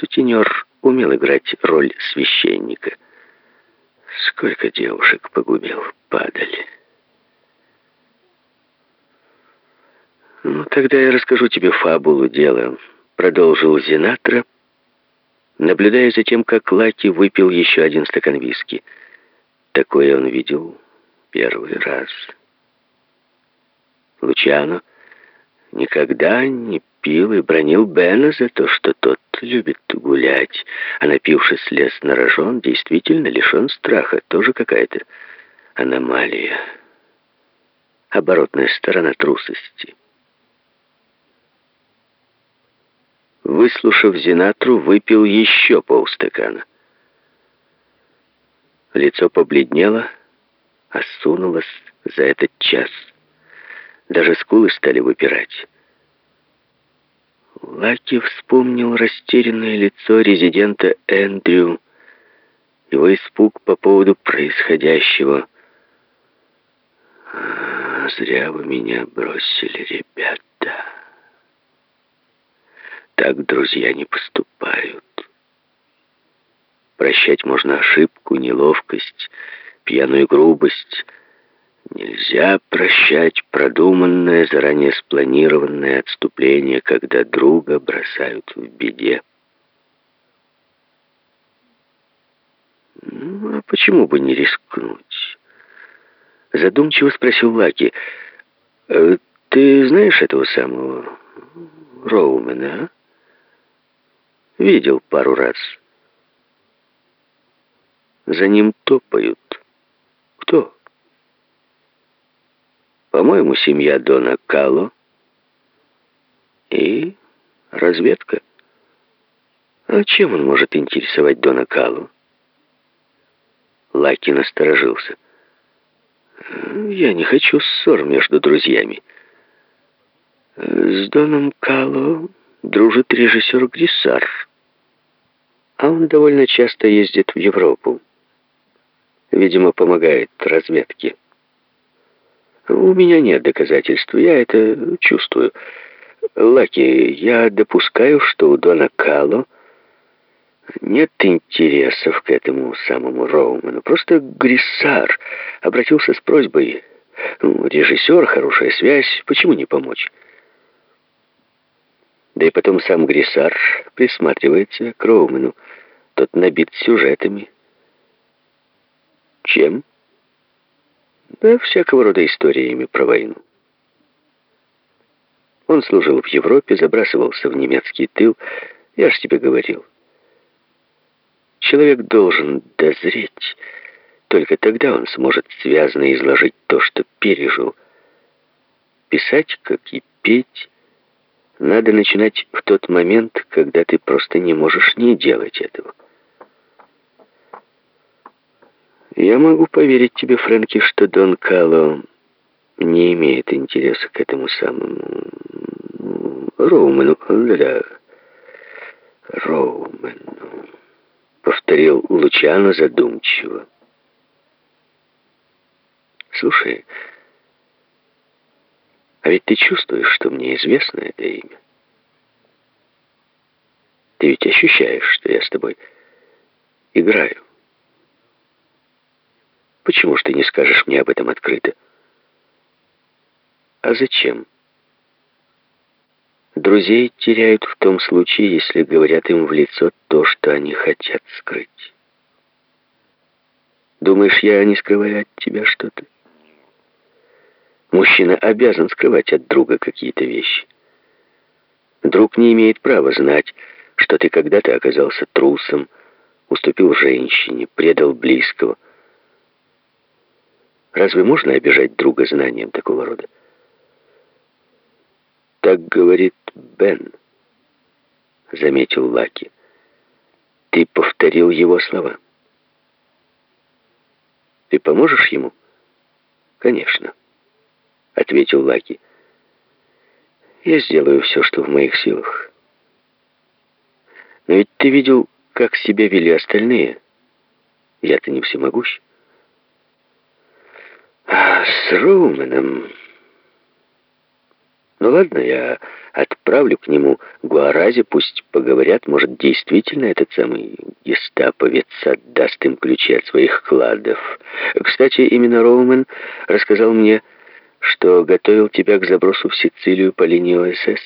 сутенер умел играть роль священника. Сколько девушек погубил, падаль. «Ну, тогда я расскажу тебе фабулу дела», — продолжил Зинатра, наблюдая за тем, как Лаки выпил еще один стакан виски. Такое он видел первый раз. Лучано никогда не пил и бронил Бена за то, что тот любит гулять, а напившись лес на рожон, действительно лишен страха. Тоже какая-то аномалия. Оборотная сторона трусости. Выслушав Зинатру, выпил еще полстакана. Лицо побледнело, осунулось за этот час. Даже скулы стали выпирать. Лаки вспомнил растерянное лицо резидента Эндрю, его испуг по поводу происходящего. «А, «Зря вы меня бросили, ребята». Так друзья не поступают. Прощать можно ошибку, неловкость, пьяную грубость. Нельзя прощать продуманное, заранее спланированное отступление, когда друга бросают в беде. Ну, а почему бы не рискнуть? Задумчиво спросил Лаки. «Э, «Ты знаешь этого самого Роумена, а?» Видел пару раз. За ним топают. По-моему, семья Дона Кало и разведка. А чем он может интересовать Дона Кало? Лаки насторожился. Я не хочу ссор между друзьями. С Доном Кало дружит режиссер Гриссар а он довольно часто ездит в Европу. Видимо, помогает разведке. У меня нет доказательств, я это чувствую. Лаки, я допускаю, что у Дона Кало нет интересов к этому самому Роуману. Просто Гриссар обратился с просьбой. Ну, режиссер, хорошая связь, почему не помочь? Да и потом сам Гриссар присматривается к Роумену. Тот набит сюжетами. Чем? Да всякого рода историями про войну. Он служил в Европе, забрасывался в немецкий тыл. Я ж тебе говорил. Человек должен дозреть. Только тогда он сможет связно изложить то, что пережил. Писать, как и петь, надо начинать в тот момент, когда ты просто не можешь не делать этого. Я могу поверить тебе, Фрэнки, что Дон Кало не имеет интереса к этому самому Роумену. Да-да, Роумену, повторил Лучано задумчиво. Слушай, а ведь ты чувствуешь, что мне известно это имя? Ты ведь ощущаешь, что я с тобой играю. Почему ж ты не скажешь мне об этом открыто? А зачем? Друзей теряют в том случае, если говорят им в лицо то, что они хотят скрыть. Думаешь, я не скрываю от тебя что-то? Мужчина обязан скрывать от друга какие-то вещи. Друг не имеет права знать, что ты когда-то оказался трусом, уступил женщине, предал близкого. Разве можно обижать друга знанием такого рода? Так говорит Бен, заметил Лаки. Ты повторил его слова. Ты поможешь ему? Конечно ответил Лаки. «Я сделаю все, что в моих силах. Но ведь ты видел, как себя вели остальные. Я-то не всемогущ. А с Роуменом... Ну ладно, я отправлю к нему Гуарази, пусть поговорят, может, действительно этот самый гестаповец отдаст им ключи от своих кладов. Кстати, именно Роумен рассказал мне, что готовил тебя к забросу в Сицилию по линии ОСС.